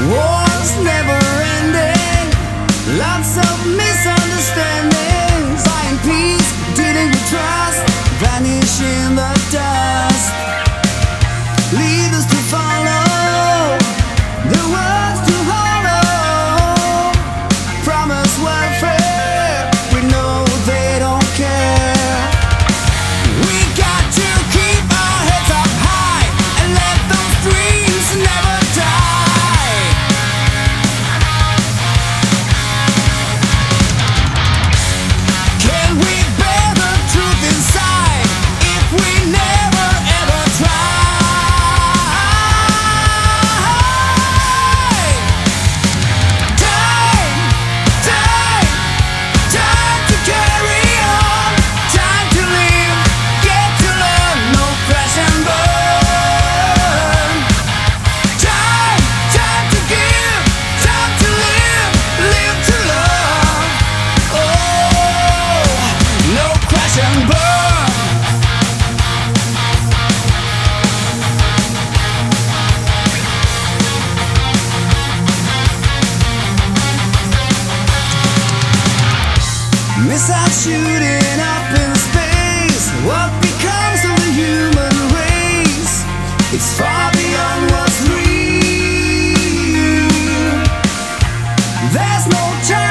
Wars never ending, lots of misunderstandings. Peace, dealing with trust, vanish in the dust. shooting up in space. What becomes of the human race? It's far beyond what's real. There's no time.